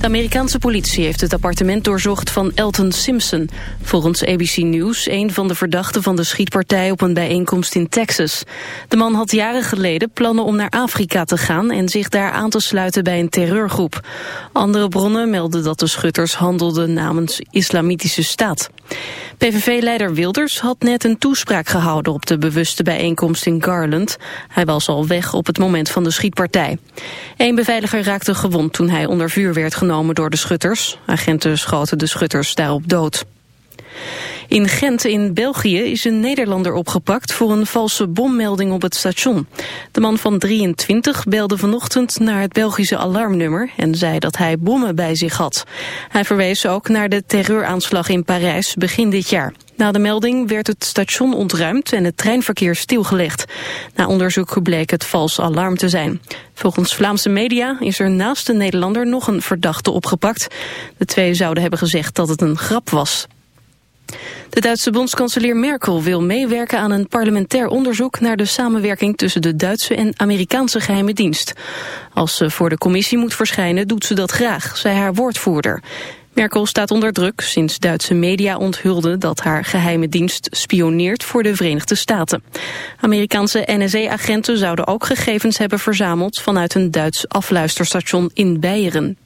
De Amerikaanse politie heeft het appartement doorzocht van Elton Simpson. Volgens ABC News een van de verdachten van de schietpartij op een bijeenkomst in Texas. De man had jaren geleden plannen om naar Afrika te gaan... en zich daar aan te sluiten bij een terreurgroep. Andere bronnen melden dat de schutters handelden namens Islamitische Staat. PVV-leider Wilders had net een toespraak gehouden op de bewuste bijeenkomst in Garland. Hij was al weg op het moment van de schietpartij. Eén beveiliger raakte gewond toen hij onder vuur werd genomen door de schutters. Agenten schoten de schutters daarop dood. In Gent in België is een Nederlander opgepakt voor een valse bommelding op het station. De man van 23 belde vanochtend naar het Belgische alarmnummer en zei dat hij bommen bij zich had. Hij verwees ook naar de terreuraanslag in Parijs begin dit jaar. Na de melding werd het station ontruimd en het treinverkeer stilgelegd. Na onderzoek bleek het vals alarm te zijn. Volgens Vlaamse media is er naast de Nederlander nog een verdachte opgepakt. De twee zouden hebben gezegd dat het een grap was. De Duitse bondskanselier Merkel wil meewerken aan een parlementair onderzoek naar de samenwerking tussen de Duitse en Amerikaanse geheime dienst. Als ze voor de commissie moet verschijnen doet ze dat graag, zei haar woordvoerder. Merkel staat onder druk sinds Duitse media onthulden dat haar geheime dienst spioneert voor de Verenigde Staten. Amerikaanse NSA-agenten zouden ook gegevens hebben verzameld vanuit een Duits afluisterstation in Beieren.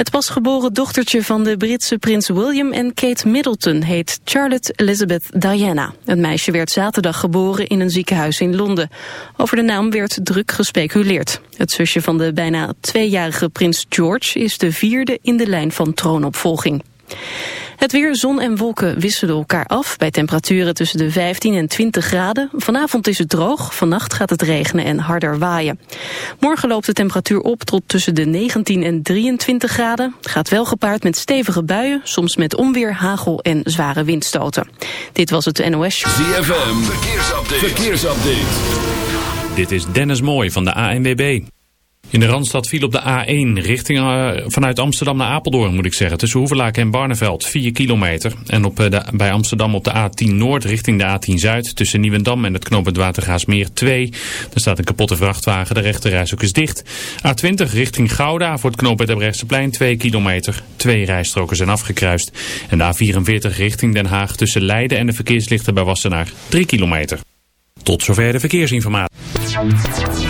Het pasgeboren dochtertje van de Britse prins William en Kate Middleton heet Charlotte Elizabeth Diana. Het meisje werd zaterdag geboren in een ziekenhuis in Londen. Over de naam werd druk gespeculeerd. Het zusje van de bijna tweejarige prins George is de vierde in de lijn van troonopvolging. Het weer, zon en wolken wisselen elkaar af bij temperaturen tussen de 15 en 20 graden. Vanavond is het droog, vannacht gaat het regenen en harder waaien. Morgen loopt de temperatuur op tot tussen de 19 en 23 graden. Gaat wel gepaard met stevige buien, soms met onweer, hagel en zware windstoten. Dit was het NOS. ZFM, verkeersupdate. verkeersupdate. Dit is Dennis Mooij van de ANWB. In de Randstad viel op de A1 richting uh, vanuit Amsterdam naar Apeldoorn moet ik zeggen. Tussen Hoevelaak en Barneveld 4 kilometer. En op, de, bij Amsterdam op de A10 Noord richting de A10 Zuid. Tussen Nieuwendam en het knooppunt Watergaasmeer 2. Er staat een kapotte vrachtwagen. De rechterreis ook is dicht. A20 richting Gouda voor het knooppunt Ebrechtseplein 2 kilometer. Twee rijstroken zijn afgekruist. En de A44 richting Den Haag tussen Leiden en de verkeerslichten bij Wassenaar 3 kilometer. Tot zover de verkeersinformatie.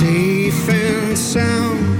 safe and sound.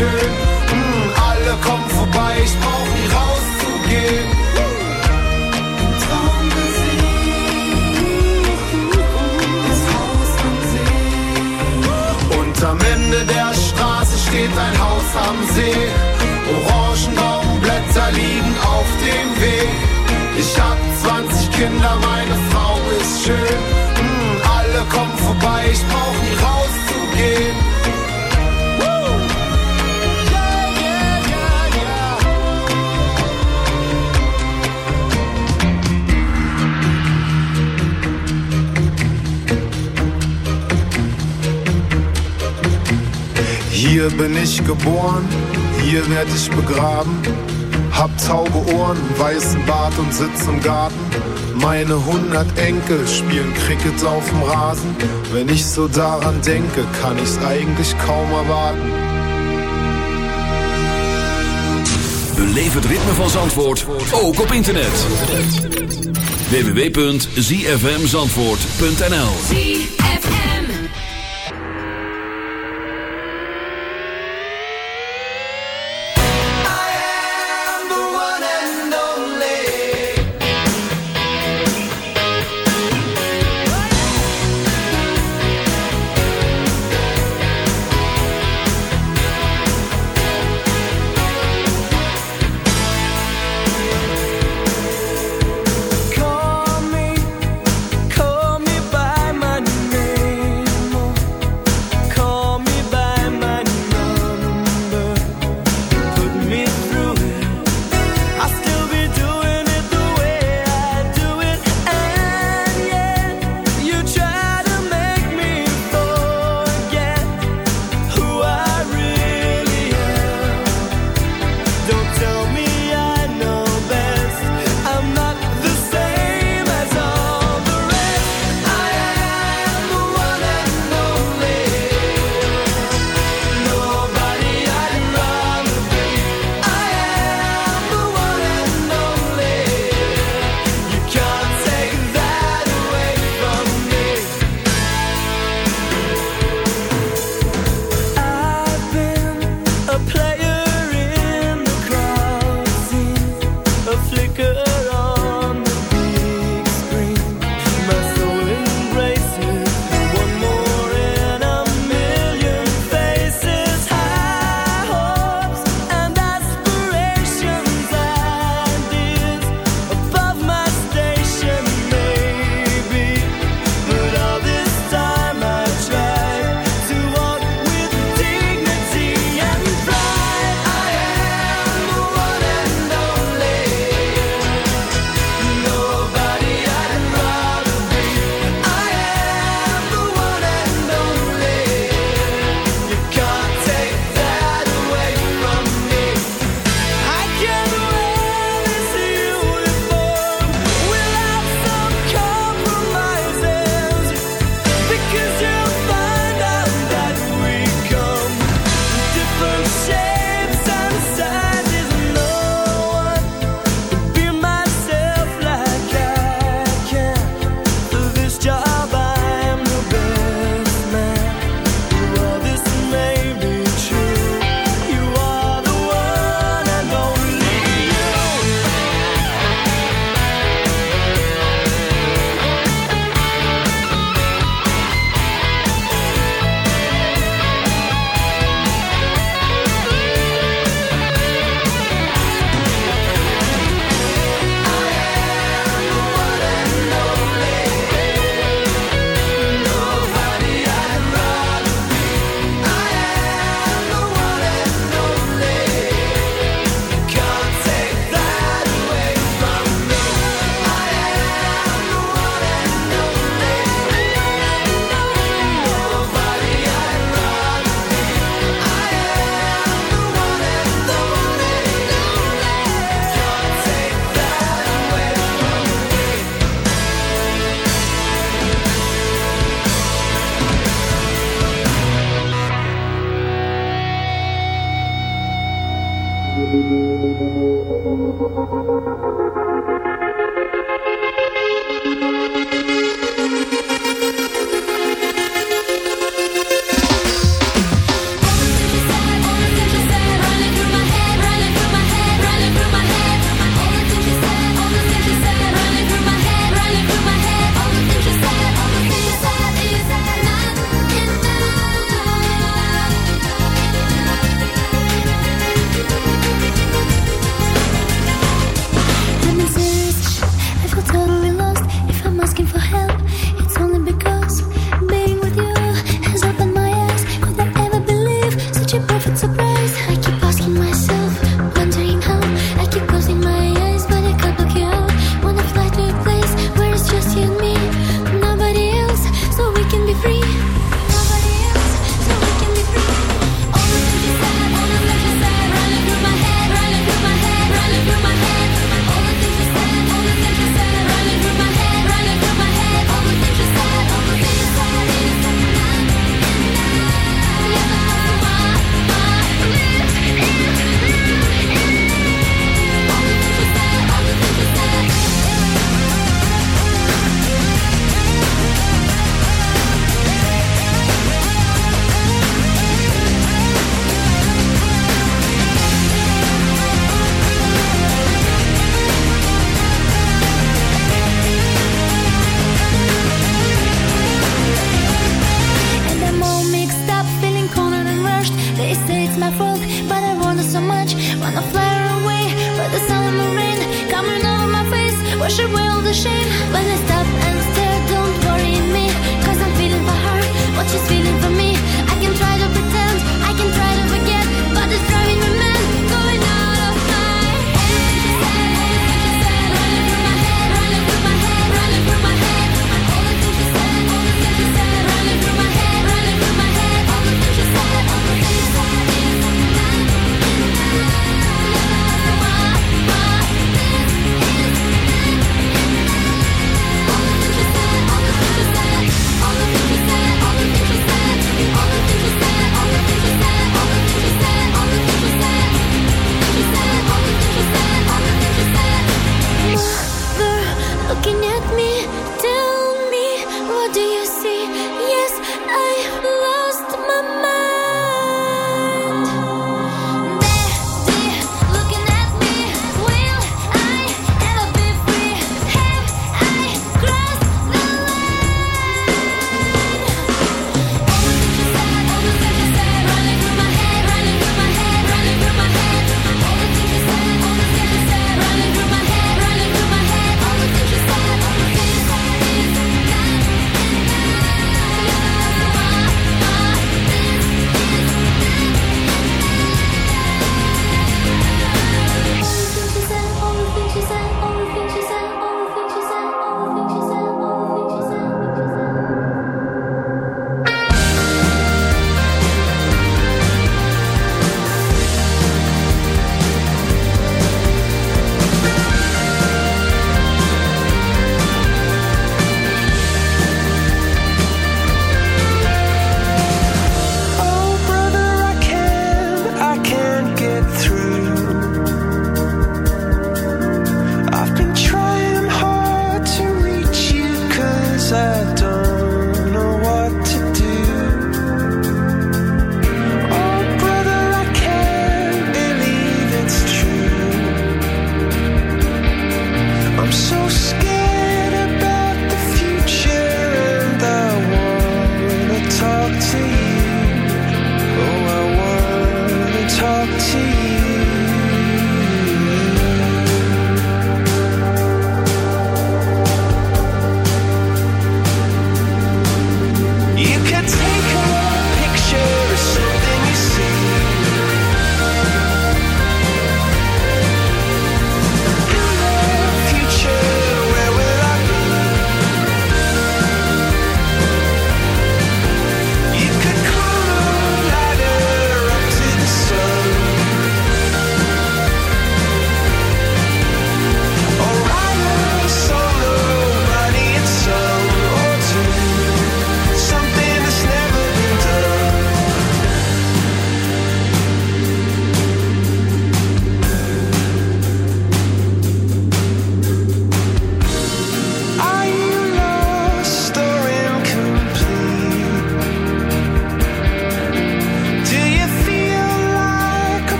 schön. Mm, alle kommen vorbei, ich brauch nie rauszugehen. Traum gesehen, das Haus am See. Und am Ende der Straße steht ein Haus am See. Orangenbaumblätter liegen auf dem Weg. Ich hab 20 Kinder, meine Frau ist schön. Mm, alle kommen vorbei, ich brauch Hier bin ich geboren, hier werd ich begraben. Hab taube Ohren, weißen Bart und sitz im Garten. Meine hundert Enkel spielen Cricket auf dem Rasen. Wenn ich so daran denke, kann ich's eigentlich kaum erwarten. Beleef het ritme van Zandvoort, ook op internet. www.zfmzandvoort.nl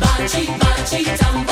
Bachi, bachi, tambor.